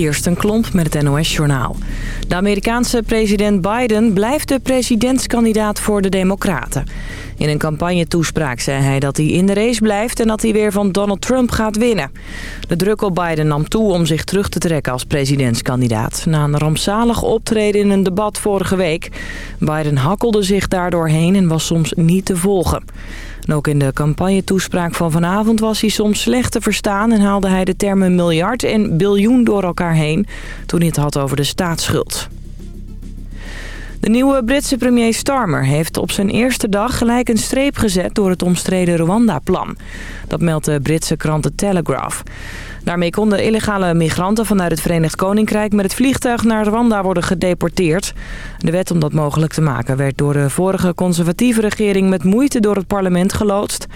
Kirsten Klomp met het NOS-journaal. De Amerikaanse president Biden blijft de presidentskandidaat voor de Democraten. In een campagnetoespraak zei hij dat hij in de race blijft... en dat hij weer van Donald Trump gaat winnen. De druk op Biden nam toe om zich terug te trekken als presidentskandidaat... na een rampzalig optreden in een debat vorige week. Biden hakkelde zich daardoor heen en was soms niet te volgen. En ook in de campagnetoespraak van vanavond was hij soms slecht te verstaan... en haalde hij de termen miljard en biljoen door elkaar heen... toen hij het had over de staatsschuld. De nieuwe Britse premier Starmer heeft op zijn eerste dag gelijk een streep gezet door het omstreden Rwanda-plan. Dat meldt de Britse krant The Telegraph. Daarmee konden illegale migranten vanuit het Verenigd Koninkrijk met het vliegtuig naar Rwanda worden gedeporteerd. De wet om dat mogelijk te maken werd door de vorige conservatieve regering met moeite door het parlement geloodst.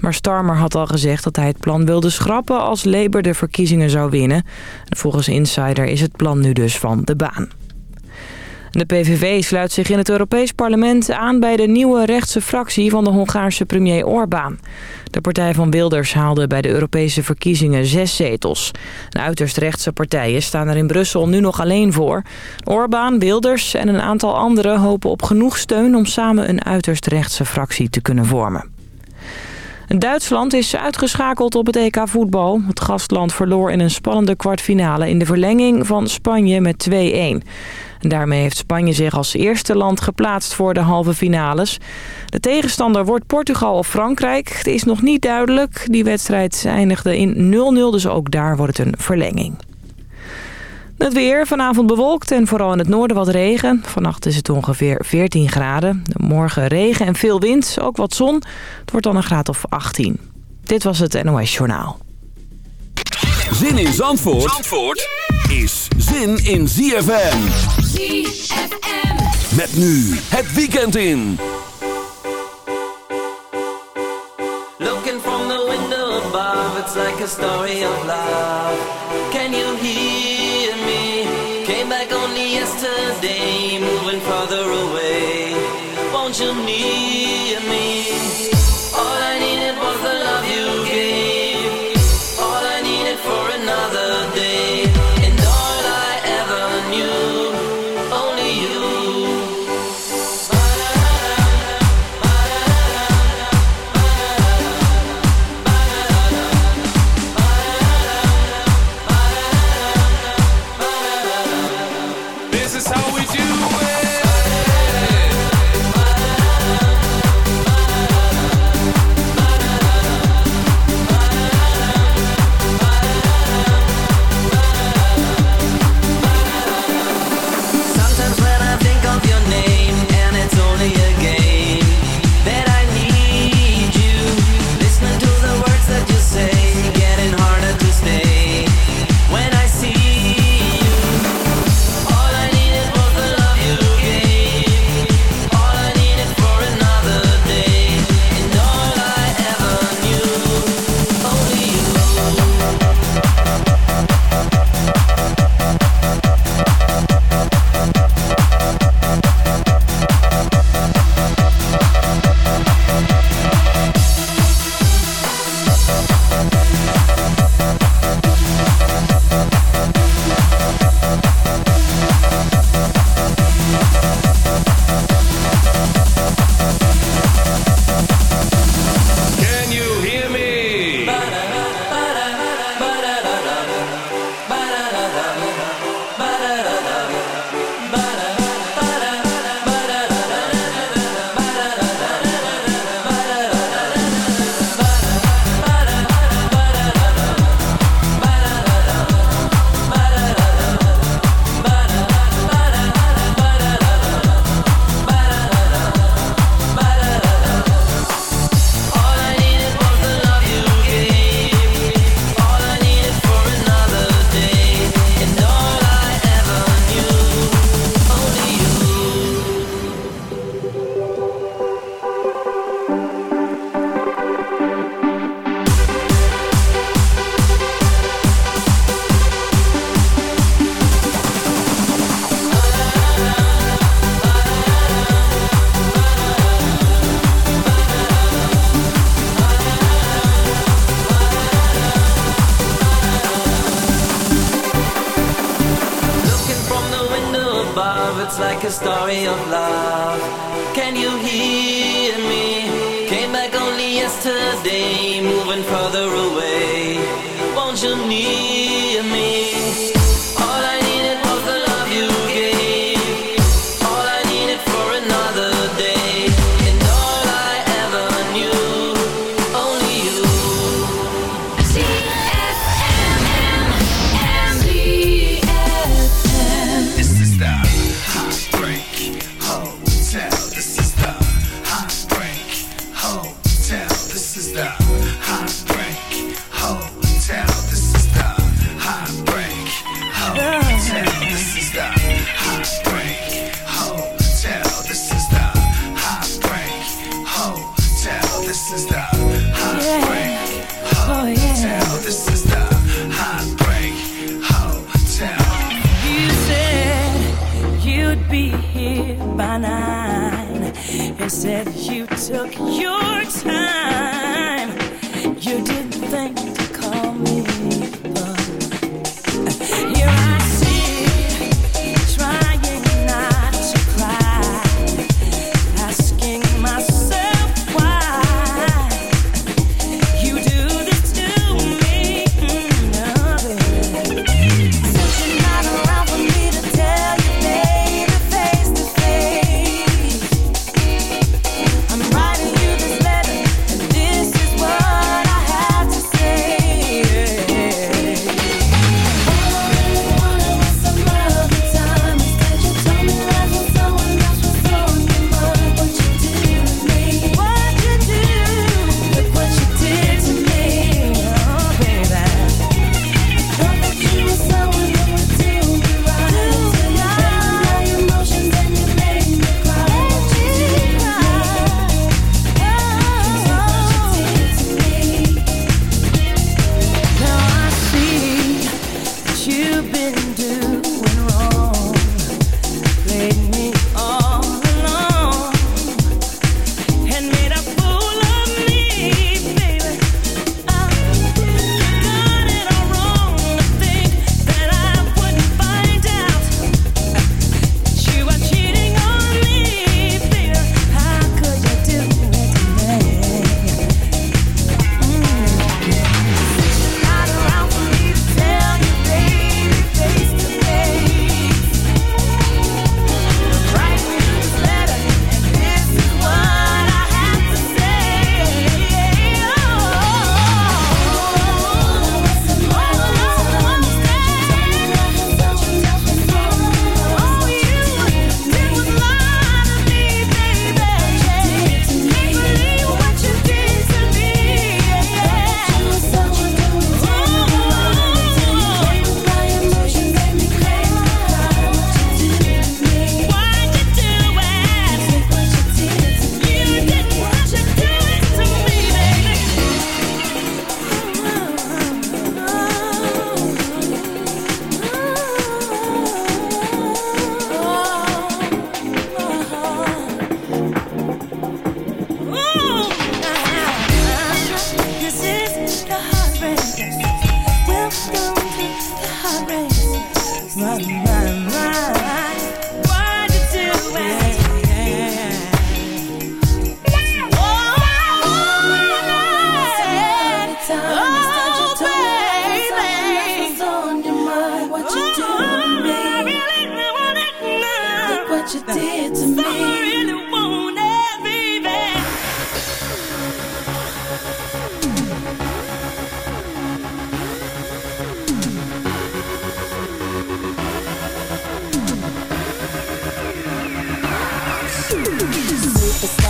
Maar Starmer had al gezegd dat hij het plan wilde schrappen als Labour de verkiezingen zou winnen. volgens Insider is het plan nu dus van de baan. De PVV sluit zich in het Europees Parlement aan bij de nieuwe rechtse fractie van de Hongaarse premier Orbán. De partij van Wilders haalde bij de Europese verkiezingen zes zetels. De uiterst rechtse partijen staan er in Brussel nu nog alleen voor. Orbán, Wilders en een aantal anderen hopen op genoeg steun om samen een uiterst rechtse fractie te kunnen vormen. Duitsland is uitgeschakeld op het EK voetbal. Het gastland verloor in een spannende kwartfinale in de verlenging van Spanje met 2-1. Daarmee heeft Spanje zich als eerste land geplaatst voor de halve finales. De tegenstander wordt Portugal of Frankrijk. Het is nog niet duidelijk. Die wedstrijd eindigde in 0-0, dus ook daar wordt het een verlenging. Het weer, vanavond bewolkt en vooral in het noorden wat regen. Vannacht is het ongeveer 14 graden. Morgen regen en veel wind, ook wat zon. Het wordt dan een graad of 18. Dit was het NOS Journaal. Zin in Zandvoort, Zandvoort is zin in ZFM. ZFM. Met nu het weekend in. Looking from the window above, it's like a story of love. Can you hear me? Came back only yesterday, moving farther away. Won't you near me?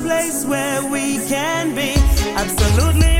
place where we can be. Absolutely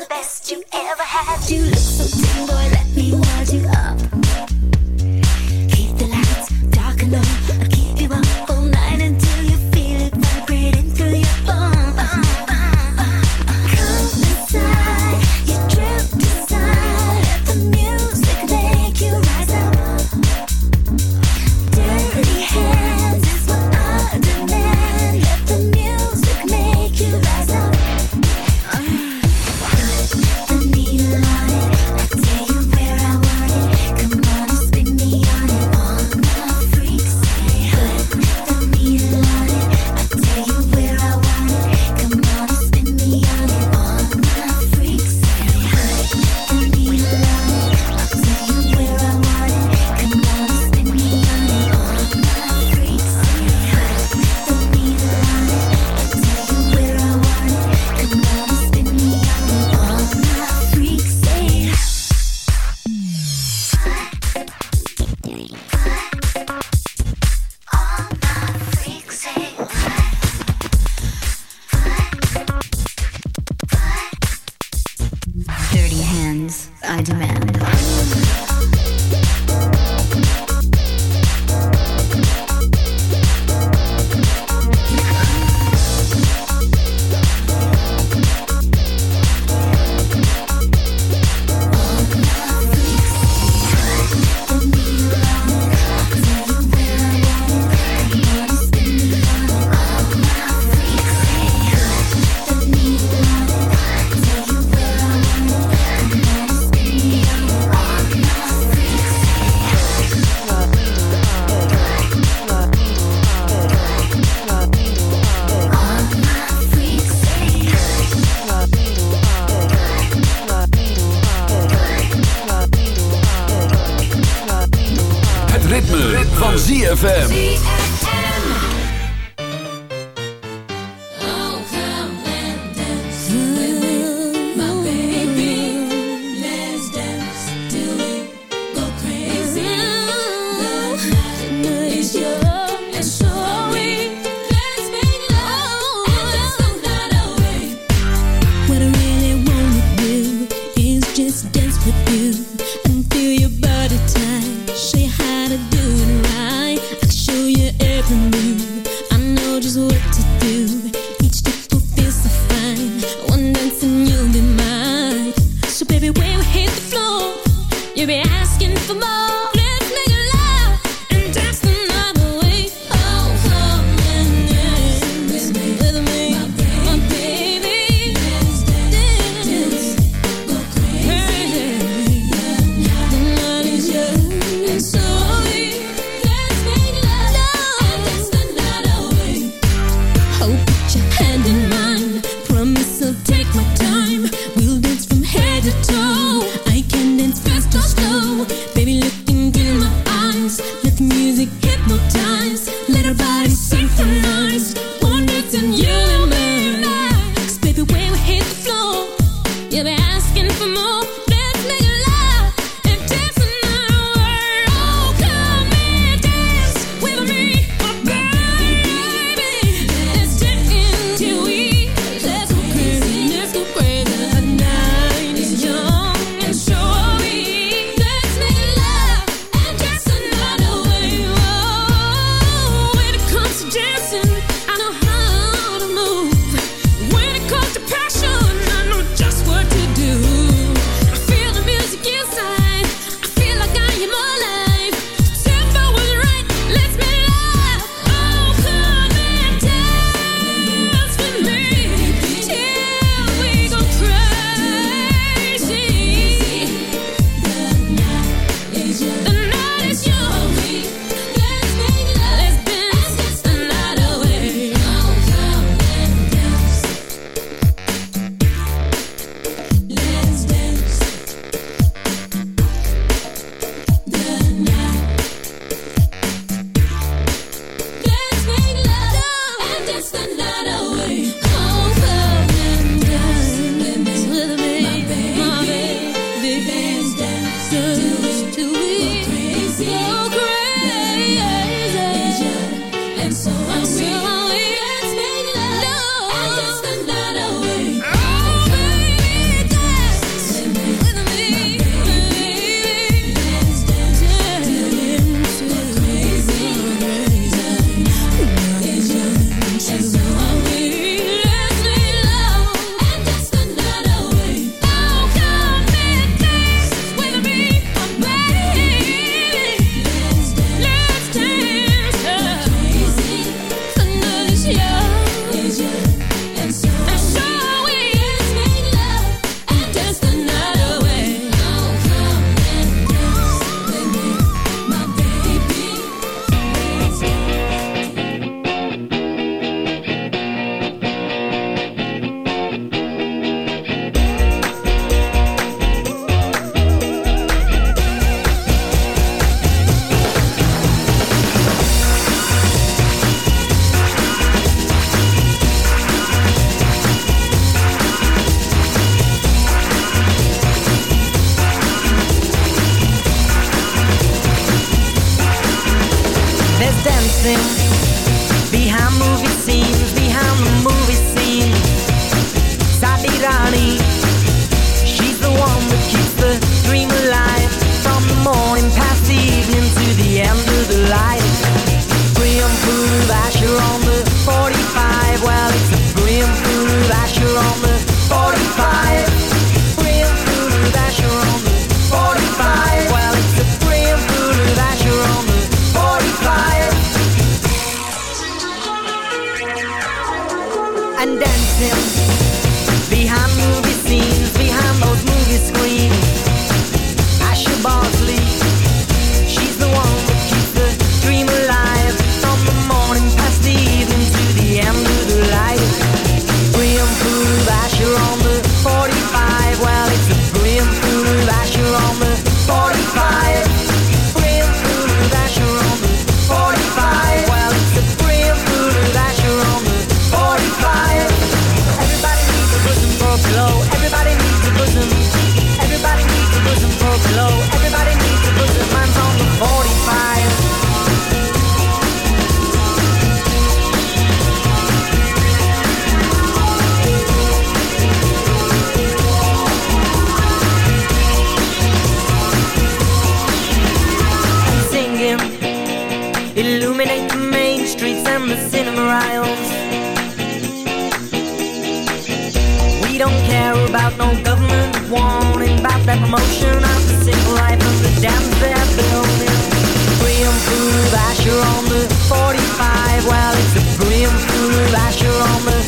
the best you ever had. You look so teen, boy, let me ZFM. arrivals. We don't care about no government warning about that promotion of the sick life of the damn they're building. Priam through Asher on the 45, well, it's a Priam through Asher on the